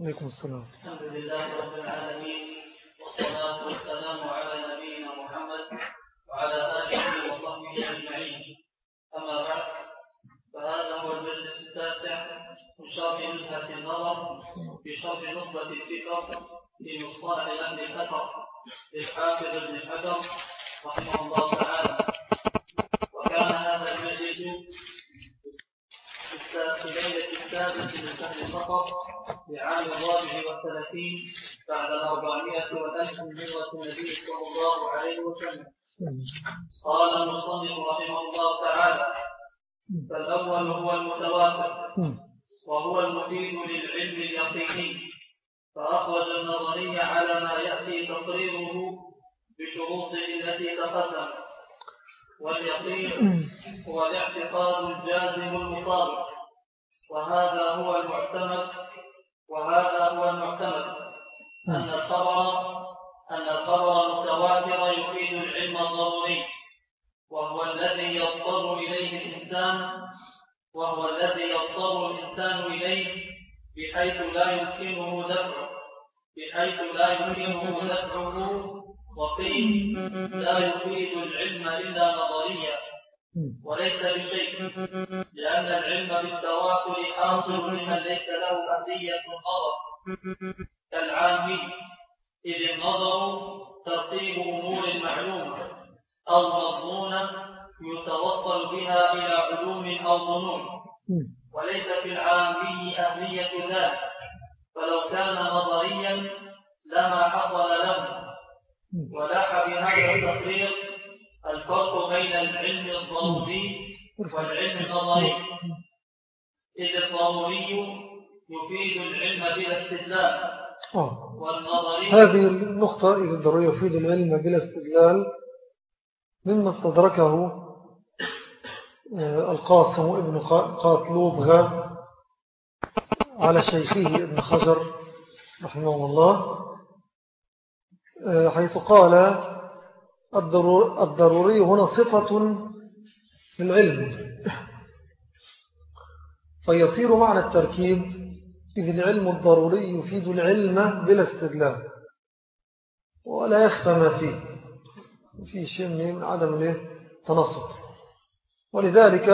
عليكم السلام. الحمد لله رب العالمين والصلاة والسلام على نبينا محمد وعلى آله وصحبه أجمعين. أما بعد فهذا هو المجلس التاسع من شرح نزهة النظر في شرح نخبة الفكر في مصطلح أهل الأثر للحافظ ابن حجر رحمه الله تعالى. وكان هذا المجلس في ليلة السادس من شهر صفر لعام الرابع والثلاثين بعد الأربعمائة والألف من النبي صلى الله عليه وسلم. قال المصنف رحمه الله تعالى فالأول هو المتواتر وهو المفيد للعلم اليقيني. فأخرج النظرية على ما يأتي تقريره بشروطه التي تقدمت واليقين هو الاعتقاد الجازم المطابق وهذا هو المعتمد وهذا هو المعتمد أن الخبر أن الخبر المتواتر يفيد العلم الضروري. وهو الذي يضطر إليه الإنسان وهو الذي يضطر الإنسان إليه بحيث لا يمكنه دفعه. بحيث لا يمكنه دفعه. وقيل لا يفيد العلم إلا نظريا. وليس بشيء لأن العلم بالتواكل حاصل لمن ليس له أهلية النظر كالعامي إذ النظر ترتيب أمور معلومة أو مضمونة يتوصل بها إلى علوم أو ظنون. وليس في العامي أهلية ذلك. فلو كان نظريا لما حصل له ولاح بهذا التقرير الفرق بين العلم الضروري والعلم النظري إذ الضروري يفيد العلم بلا استدلال آه. والنظري هذه النقطة إذا الضروري يفيد العلم بلا استدلال مما استدركه آه، القاسم ابن قاتلوبغا على شيخه ابن خزر رحمه الله آه، حيث قال الضروري هنا صفة للعلم. فيصير معنى التركيب إذ العلم الضروري يفيد العلم بلا استدلال. ولا يخفى ما فيه. في شيء من عدم التنصر ولذلك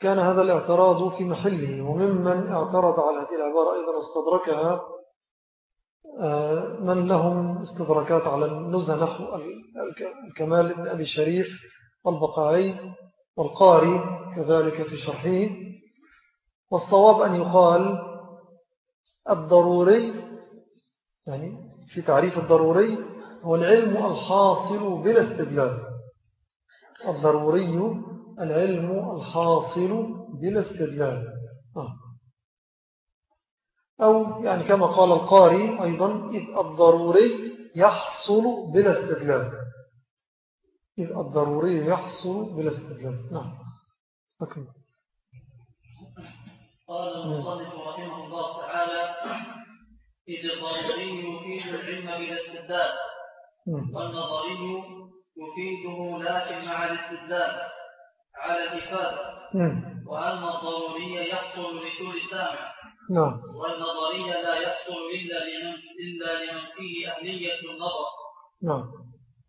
كان هذا الاعتراض في محله. وممن اعترض على هذه العبارة أيضا استدركها من لهم استدراكات على النزهة نحو الكمال ابن أبي شريف والبقاعي والقاري كذلك في شرحه. والصواب أن يقال الضروري يعني في تعريف الضروري هو العلم الحاصل بلا استدلال. الضروري العلم الحاصل بلا استدلال. آه. أو يعني كما قال القاري أيضا إذ الضروري يحصل بلا استدلال. إذ الضروري يحصل بلا استدلال. نعم. أكمل. قال المصنف رحمه الله تعالى إذ الضروري يفيد العلم بلا استدلال والنظري يفيده لكن مع الاستدلال على الإفادة. وأن الضروري يحصل لكل سامع نعم. والنظرية لا يحصل إلا لمن, إلا لمن فيه أهلية النظر. نعم.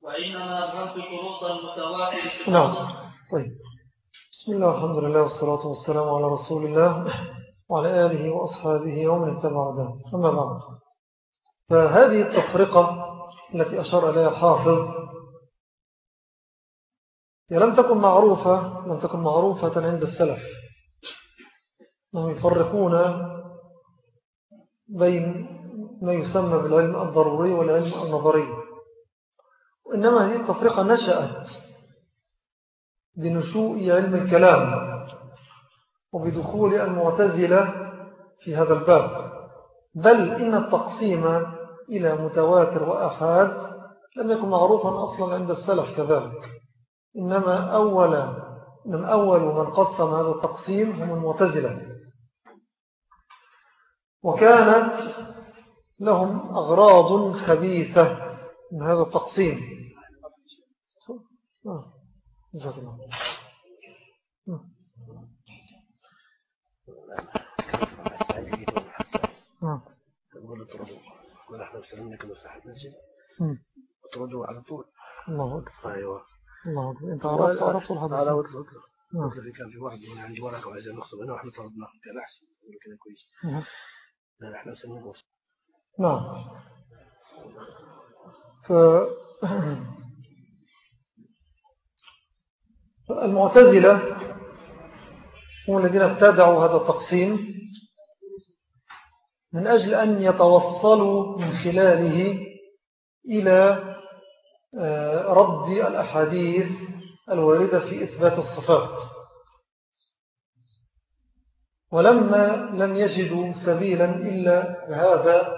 وإنما أظهرت شروط المتواتر نعم. طيب. بسم الله والحمد لله والصلاة والسلام على رسول الله وعلى آله وأصحابه ومن اتبع ذلك. أما بعد. فهذه التفرقة التي أشار إليها الحافظ هي لم تكن معروفة لم تكن معروفة عند السلف. أنهم يفرقون بين ما يسمى بالعلم الضروري والعلم النظري. وإنما هذه التفرقة نشأت بنشوء علم الكلام وبدخول المعتزلة في هذا الباب. بل إن التقسيم إلى متواتر وأحاد لم يكن معروفا أصلا عند السلف كذلك. إنما أول من أول من قسم هذا التقسيم هم المعتزلة. وكانت لهم أغراض خبيثة. من هذا التقسيم. جزاك الله مثلا انك مفتاح المسجد وترده على طول الله أكبر أيوه الله أكبر أنت عرفت عرفت الحديث على وطلق وطلق مثل كان في واحد عندي ورقة وعايز نخطب أنا وإحنا طلبناه كان أحسن كده كويس نعم. ف المعتزلة هم الذين ابتدعوا هذا التقسيم من أجل أن يتوصلوا من خلاله إلى آه، رد الأحاديث الواردة في إثبات الصفات. ولما لم يجدوا سبيلا إلا هذا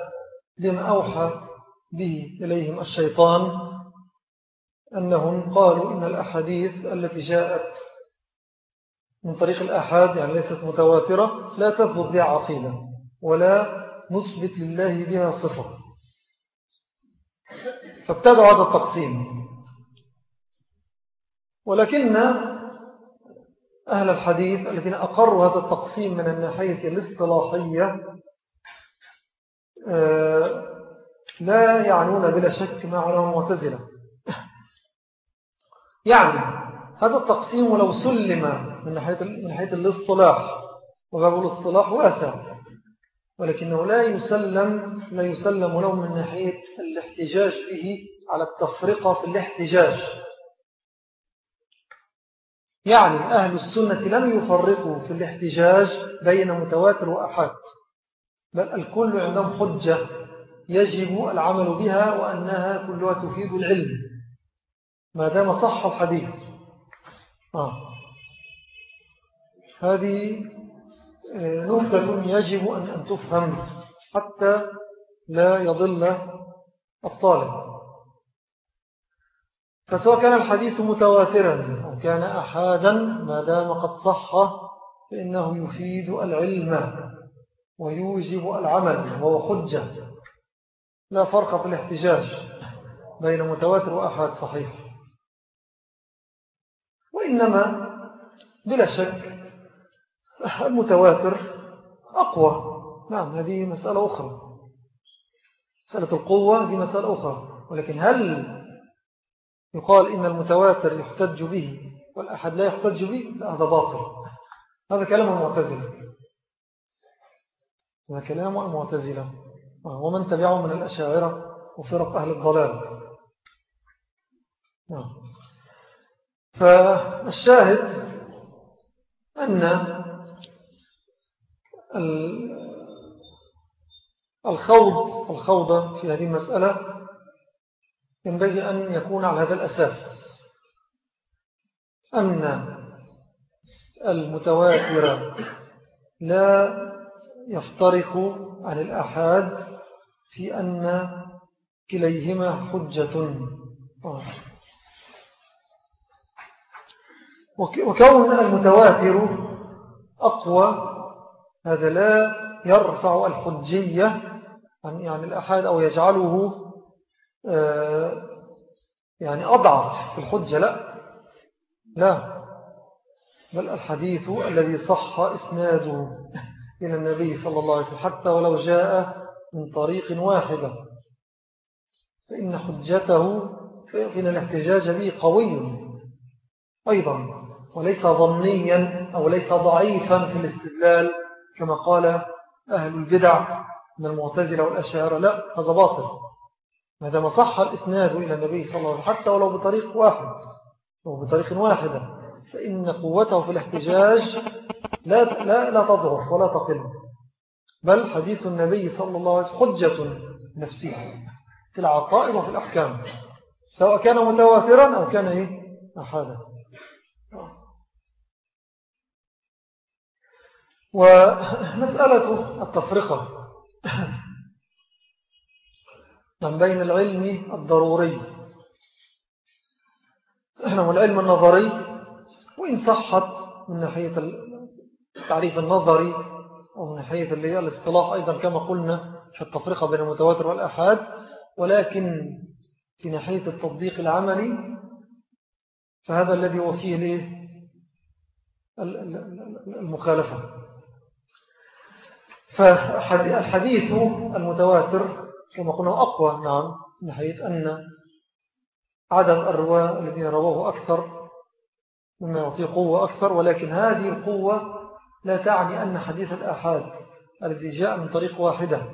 لما أوحى به إليهم الشيطان أنهم قالوا إن الأحاديث التي جاءت من طريق الأحاد يعني ليست متواترة لا تثبت بها عقيدة ولا نثبت لله بها صفة. فابتدعوا هذا التقسيم. ولكن أهل الحديث الذين أقروا هذا التقسيم من الناحية الاصطلاحية آه، لا يعنون بلا شك ما على معتزلة. يعني هذا التقسيم لو سلم من ناحية, من ناحية الاصطلاح وباب الاصطلاح واسع ولكنه لا يسلم لا يسلم له من ناحية الاحتجاج به على التفرقة في الاحتجاج. يعني أهل السنة لم يفرقوا في الاحتجاج بين متواتر وأحاد بل الكل عندهم حجة يجب العمل بها وأنها كلها تفيد العلم. ما دام صح الحديث. آه. هذه آه، نكتة يجب أن تفهم حتى لا يضل الطالب. فسواء كان الحديث متواترا أو كان أحادا ما دام قد صح فإنه يفيد العلم ويوجب العمل وهو حجة. لا فرق في الاحتجاج بين متواتر وأحاد صحيح. وإنما بلا شك المتواتر أقوى. نعم هذه مسألة أخرى. مسألة القوة دي مسألة أخرى. ولكن هل يقال إن المتواتر يحتج به والأحد لا يحتج به هذا باطل. هذا كلام المعتزلة. هذا كلام المعتزلة. ومن تبعه من الأشاعرة وفرق أهل الضلال. نعم. فالشاهد أن الخوض الخوض في هذه المسألة ينبغي أن يكون على هذا الأساس. أن المتواتر لا يفترق عن الأحاد في أن كليهما حجة. وكون المتواتر أقوى هذا لا يرفع الحجية عن يعني الأحاد أو يجعله يعني أضعف في الحجة لا. لا. بل الحديث الذي صح إسناده إلى النبي صلى الله عليه وسلم حتى ولو جاء من طريق واحدة. فإن حجته فإن الاحتجاج به قوي أيضا وليس ظنيا أو ليس ضعيفا في الاستدلال كما قال أهل البدع من المعتزلة والأشعار لا هذا باطل. ما دام صح الإسناد إلى النبي صلى الله عليه وسلم حتى ولو بطريق واحد أو بطريق واحدة فإن قوته في الاحتجاج لا, لا, لا تضعف ولا تقل. بل حديث النبي صلى الله عليه وسلم حجة نفسية في العقائد وفي الأحكام سواء كان متواترا أو كان إيه؟ أحادا ومسألة التفرقة. من بين العلم الضروري. والعلم النظري وإن صحت من ناحية التعريف النظري أو من ناحية اللي هي الاصطلاح أيضا كما قلنا في التفرقة بين المتواتر والأحاد ولكن في ناحية التطبيق العملي فهذا الذي هو فيه المخالفة. فالحديث المتواتر كما قلنا أقوى نعم من حيث أن عدد الرواة الذين رواه أكثر مما يعطيه قوة أكثر ولكن هذه القوة لا تعني أن حديث الآحاد الذي جاء من طريق واحدة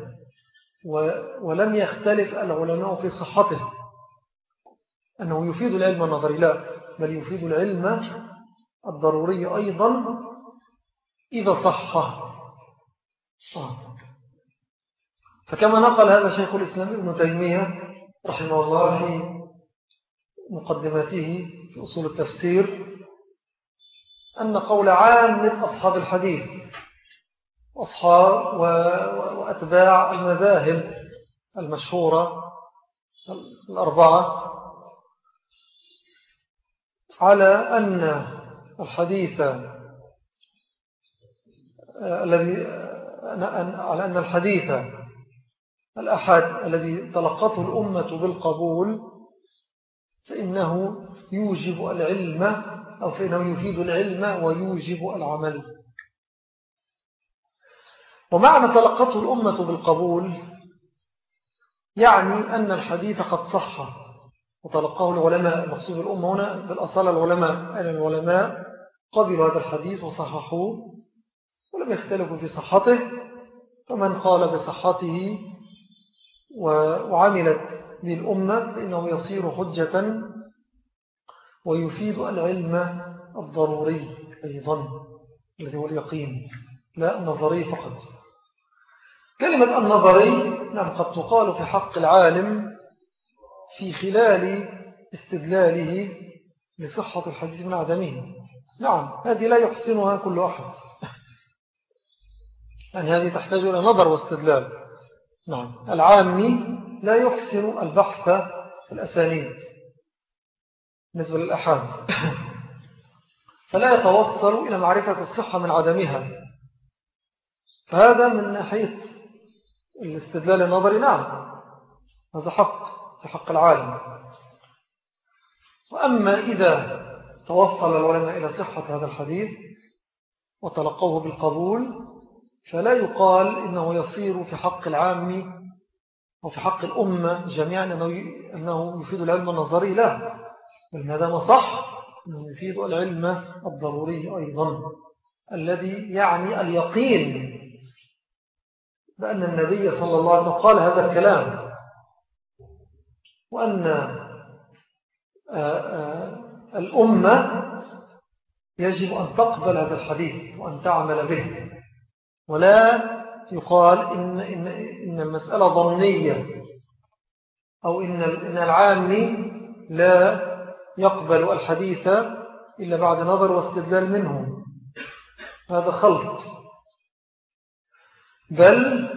ولم يختلف العلماء في صحته أنه يفيد العلم النظري لا بل يفيد العلم الضروري أيضا إذا صح آه. فكما نقل هذا شيخ الإسلام ابن تيمية رحمه الله في مقدماته في أصول التفسير أن قول عامة أصحاب الحديث أصحاب وأتباع المذاهب المشهورة الأربعة على أن الحديث الذي على أن الحديث الأحد الذي تلقته الأمة بالقبول فإنه يوجب العلم أو فإنه يفيد العلم ويوجب العمل. ومعنى تلقته الأمة بالقبول يعني أن الحديث قد صح. وتلقاه العلماء المقصود الأمة هنا بالأصالة العلماء أن العلماء قبلوا هذا الحديث وصححوه ولم يختلفوا في صحته فمن قال بصحته وعملت بالأمة فإنه يصير حجة ويفيد العلم الضروري أيضا الذي هو اليقين لا النظري فقط. كلمة النظري نعم قد تقال في حق العالم في خلال استدلاله لصحة الحديث من عدمه. نعم هذه لا يحسنها كل أحد. يعني هذه تحتاج إلى نظر واستدلال. نعم. العامي لا يحسن البحث في الأسانيد بالنسبة للأحاد. فلا يتوصل إلى معرفة الصحة من عدمها. فهذا من ناحية الاستدلال النظري. نعم هذا حق في حق العالم. وأما إذا توصل العلماء إلى صحة هذا الحديث وتلقوه بالقبول فلا يقال إنه يصير في حق العام وفي حق الأمة جميعا أنه يفيد العلم النظري لا. بل ما دام صح أنه يفيد العلم الضروري أيضا. الذي يعني اليقين بأن النبي صلى الله عليه وسلم قال هذا الكلام وأن آه، آه، الأمة يجب أن تقبل هذا الحديث وأن تعمل به. ولا يقال إن, إن, إن المسألة ضمنية أو إن, إن العامي لا يقبل الحديث إلا بعد نظر واستدلال منه. هذا خلط. بل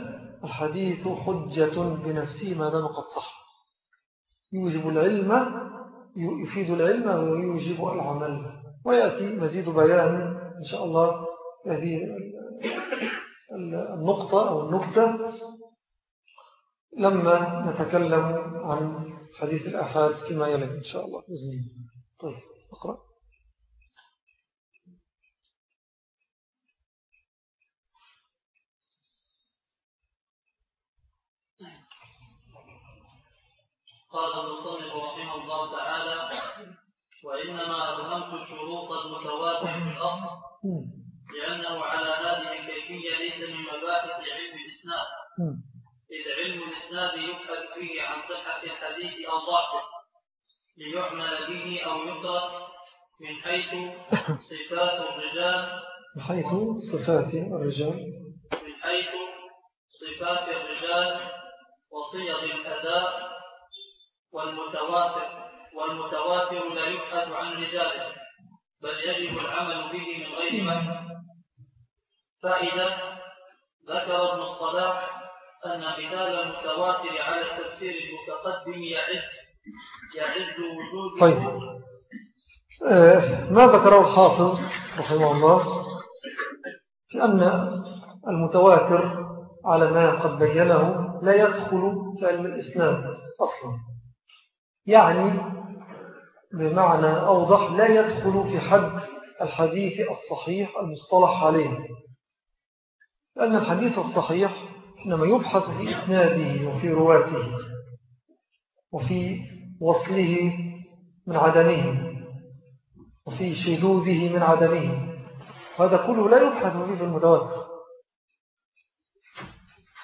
الحديث حجة بنفسه ما دام قد صح. يوجب العلم يفيد العلم ويوجب العمل. ويأتي مزيد بيان إن شاء الله هذه النقطة أو النكتة. لما نتكلم عن حديث الأحاد فيما يلي إن شاء الله بإذن الله. طيب أقرأ. قال المصنف رحمه الله تعالى وإنما أبهمت الشروط المتواتر في الأصل. لأنه على هذه الكيفية ليس من مباحث علم الإسناد. إذ علم الإسناد يبحث فيه عن صحة الحديث أو ضعفه ليعمل به أو يترك من حيث صفات الرجال. من حيث صفات الرجال. من حيث صفات الرجال وصيغ الأداء والمتواتر والمتواتر لا يبحث عن رجاله بل يجب العمل به من غير مهد فائدة ذكر ابن الصلاح أن مثال المتواتر على التفسير المتقدم يعد يعد وجود طيب. آه ما ذكره الحافظ رحمه الله في أن المتواتر على ما قد بينه لا يدخل في علم الإسلام أصلا. يعني بمعنى أوضح لا يدخل في حد الحديث الصحيح المصطلح عليه. لأن الحديث الصحيح إنما يبحث في إسناده وفي رواته وفي وصله من عدمه وفي شذوذه من عدمه. هذا كله لا يبحث فيه في المتواتر.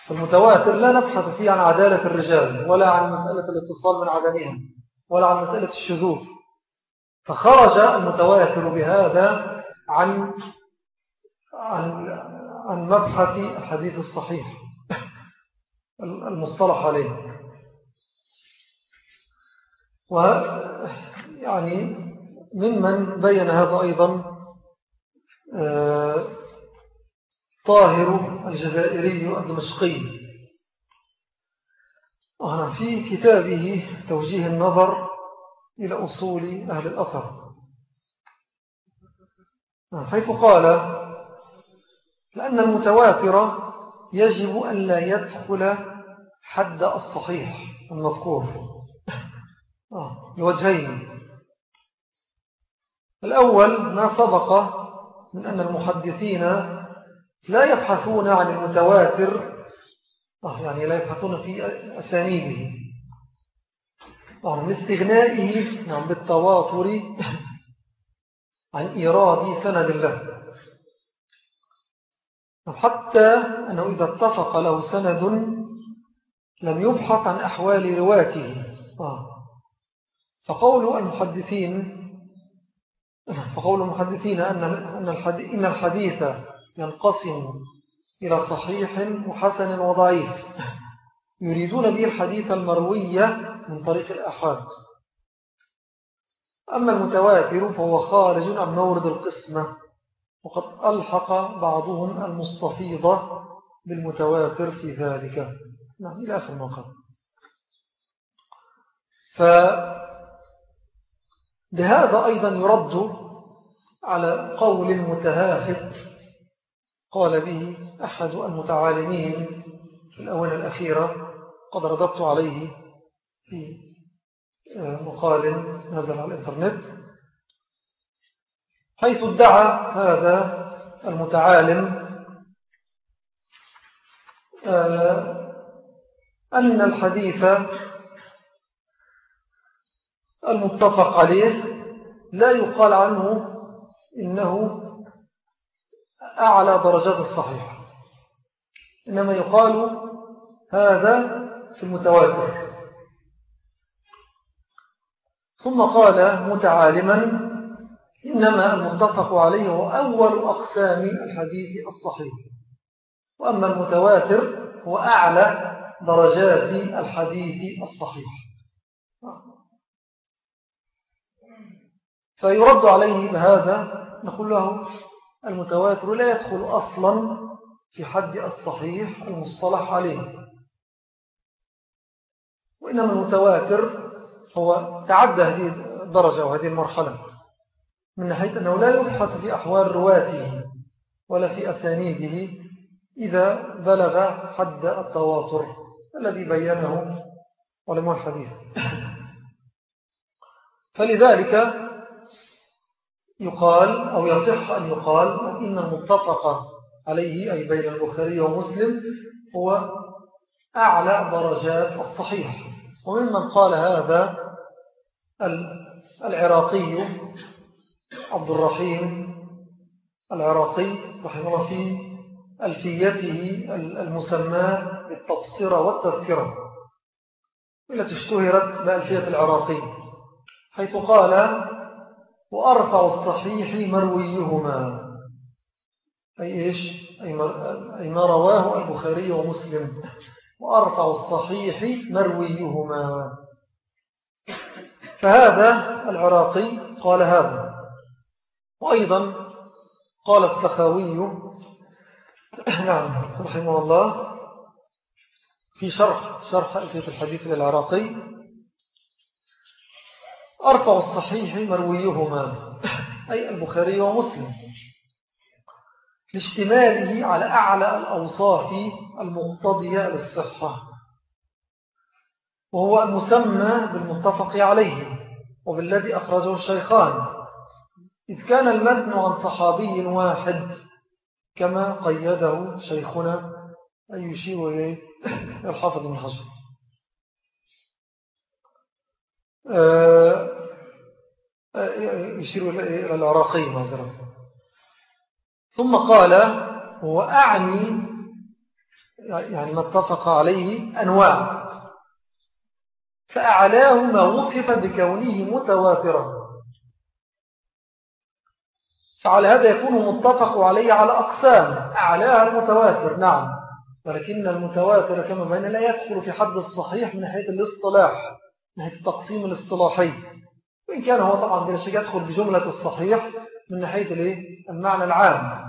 في المتواتر لا نبحث فيه عن عدالة الرجال ولا عن مسألة الاتصال من عدمهم ولا عن مسألة الشذوذ. فخرج المتواتر بهذا عن عن عن مبحث الحديث الصحيح. المصطلح عليه. ويعني ممن بين هذا أيضا آه، طاهر الجزائري الدمشقي. في كتابه توجيه النظر إلى أصول أهل الأثر. حيث قال لأن المتواتر يجب أن لا يدخل حد الصحيح المذكور. لوجهين. الأول ما سبق من أن المحدثين لا يبحثون عن المتواتر يعني لا يبحثون في أسانيده. من استغنائه نعم بالتواتر عن إيراد سند له حتى أنه إذا اتفق له سند لم يبحث عن أحوال رواته. فقول المحدثين فقول المحدثين أن إن الحديث ينقسم إلى صحيح وحسن وضعيف. يريدون به الحديث المروية من طريق الأحاد. أما المتواتر فهو خارج عن مورد القسمة. وقد ألحق بعضهم المستفيضة بالمتواتر في ذلك. نعم إلى آخر ما قال. فبهذا أيضا يرد على قول متهافت قال به أحد المتعالمين في الأونة الأخيرة قد رددت عليه في آه، مقال نزل على الإنترنت. حيث ادعى هذا المتعالم آه، أن الحديث المتفق عليه لا يقال عنه إنه أعلى درجات الصحيح إنما يقال هذا في المتواتر. ثم قال متعالما إنما المتفق عليه هو أول أقسام الحديث الصحيح. وأما المتواتر هو أعلى درجات الحديث الصحيح. فيرد عليه بهذا نقول له المتواتر لا يدخل أصلا في حد الصحيح المصطلح عليه. وإنما المتواتر هو تعدى هذه الدرجة وهذه المرحلة. من ناحية أنه لا يبحث في أحوال رواته ولا في أسانيده إذا بلغ حد التواتر الذي بينه علماء الحديث. فلذلك يقال أو يصح أن يقال إن المتفق عليه أي بين البخاري ومسلم هو أعلى درجات الصحيح. وممن قال هذا العراقي عبد الرحيم العراقي رحمه الله في ألفيته المسمى بالتبصرة والتذكرة التي اشتهرت بألفية العراقي حيث قال وأرفع الصحيح مرويهما. أي إيش؟ أي ما رواه البخاري ومسلم وأرفع الصحيح مرويهما. فهذا العراقي قال هذا. وأيضا قال السخاوي نعم رحمه الله في شرح شرح ألفية الحديث للعراقي. أرفع الصحيح مرويهما أي البخاري ومسلم لاشتماله على أعلى الأوصاف المقتضية للصحة وهو المسمى بالمتفق عليه وبالذي أخرجه الشيخان. إذ كان المتن عن صحابي واحد كما قيده شيخنا أي يشير إليه الحافظ من حجر. آه، يشير إلى العراقي مثلا ثم قال وأعني يعني ما اتفق عليه أنواع. فأعلاه ما وصف بكونه متواترا فعلى هذا يكون متفق عليه على أقسام. أعلاها المتواتر نعم. ولكن المتواتر كما بين لا يدخل في حد الصحيح من ناحية الاصطلاح من ناحية التقسيم الاصطلاحي. وإن كان هو طبعا بلا شك يدخل بجملة الصحيح من ناحية المعنى العام.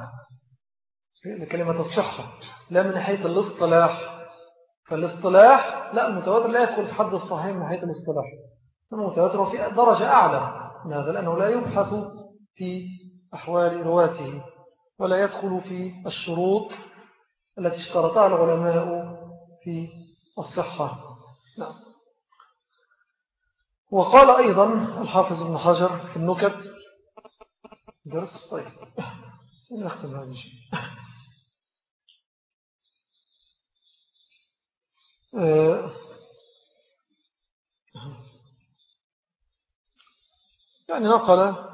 لكلمة الصحة لا من ناحية الاصطلاح. فالاصطلاح لا المتواتر لا يدخل في حد الصحيح من ناحية الاصطلاح. المتواتر في درجة أعلى. من هذا لأنه لا يبحث في أحوال رواته ولا يدخل في الشروط التي اشترطها العلماء في الصحة. نعم. وقال أيضا الحافظ ابن حجر في النكت درس طيب. نختم هذا الشيء. آه، يعني نقل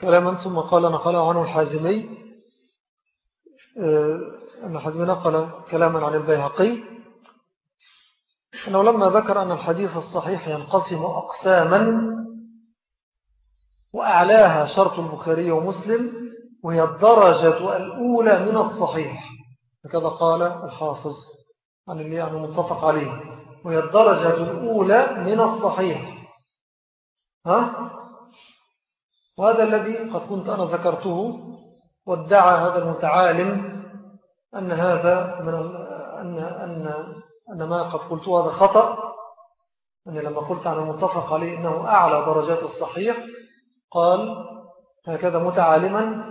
كلاما ثم قال نقله عنه الحازمي آه، أن الحازمي نقل كلاما عن البيهقي. أنه لما ذكر أن الحديث الصحيح ينقسم أقساما وأعلاها شرط البخاري ومسلم وهي الدرجة الأولى من الصحيح. هكذا قال الحافظ عن اللي يعني متفق عليه. وهي الدرجة الأولى من الصحيح. ها؟ وهذا الذي قد كنت أنا ذكرته وادعى هذا المتعالم أن هذا من أن, أن, أن ما قد قلت هذا خطأ. أن لما قلت عن المتفق عليه أنه أعلى درجات الصحيح قال هكذا متعالما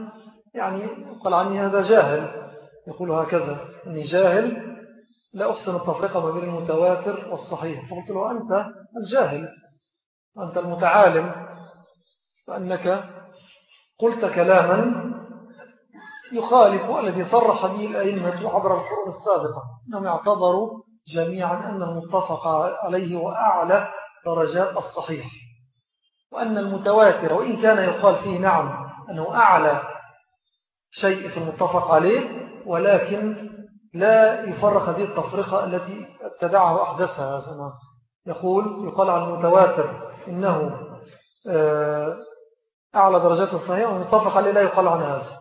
يعني قال عني هذا جاهل. يقول هكذا أني جاهل لا أحسن التفرقة ما بين المتواتر والصحيح. فقلت له أنت الجاهل أنت المتعالم. فأنك قلت كلاما يخالف الذي صرح به الأئمة عبر القرون السابقة أنهم اعتبروا جميعا أن المتفق عليه وأعلى درجات الصحيح. وأن المتواتر وإن كان يقال فيه نعم أنه أعلى شيء في المتفق عليه ولكن لا يفرق هذه التفرقة التي ابتدعها وأحدثها. يقول يقال عن المتواتر إنه آه، أعلى درجات الصحيح ومتفق عليه لا يقال عن هذا.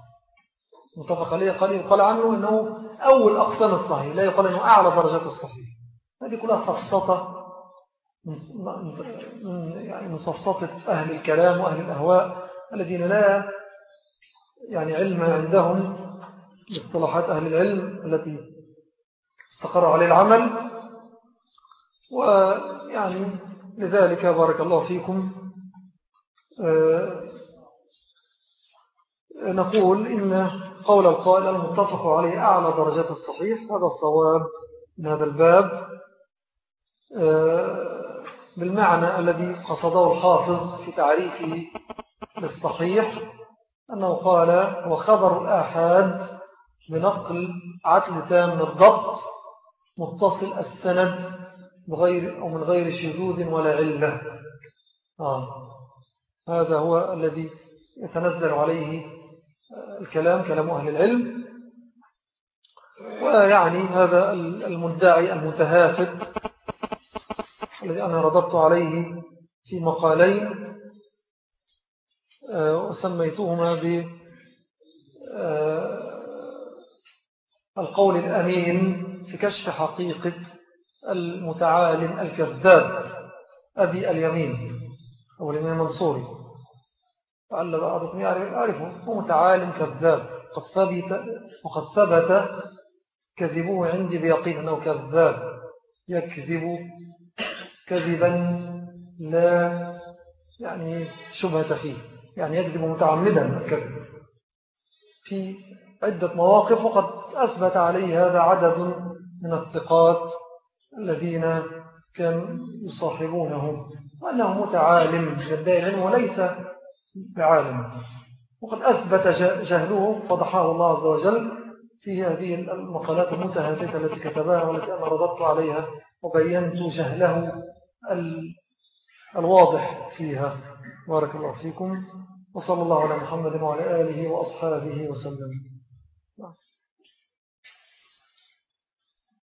متفق عليه قال يقال عنه أنه أول أقسام الصحيح لا يقال أنه أعلى درجات الصحيح. هذه كلها صفصطة يعني صفصطة أهل الكلام وأهل الأهواء الذين لا يعني علم عندهم باصطلاحات أهل العلم التي استقر عليه العمل. ويعني لذلك بارك الله فيكم. آه، نقول إن قول القائل المتفق عليه أعلى درجات الصحيح هذا الصواب من هذا الباب آه، بالمعنى الذي قصده الحافظ في تعريفه للصحيح أنه قال هو خبر الآحاد بنقل عدل تام الضبط متصل السند بغير أو من غير شذوذ ولا علة آه. هذا هو الذي يتنزل عليه الكلام كلام أهل العلم. ويعني هذا المدعي المتهافت الذي أنا رددت عليه في مقالين آه، وسميتهما ب آه، القول الأمين في كشف حقيقة المتعالم الكذاب أبي اليمين أو اليمين المنصوري. لعل بعضكم يعرفه. هو متعالم كذاب. وقد ثبت كذبوه عندي بيقين أنه كذاب. يكذب كذبا لا يعني شبهة فيه. يعني يكذب متعمدا الكذب في عدة مواقف وقد أثبت عليه هذا عدد من الثقات الذين كانوا يصاحبونه وأنه متعالم يدعي العلم وليس بعالم وقد أثبت جهله فضحاه الله عز وجل في هذه المقالات المتهافته التي كتبها والتي أنا رددت عليها وبينت جهله الواضح فيها. بارك الله فيكم وصلى الله على محمد وعلى آله وأصحابه وسلم.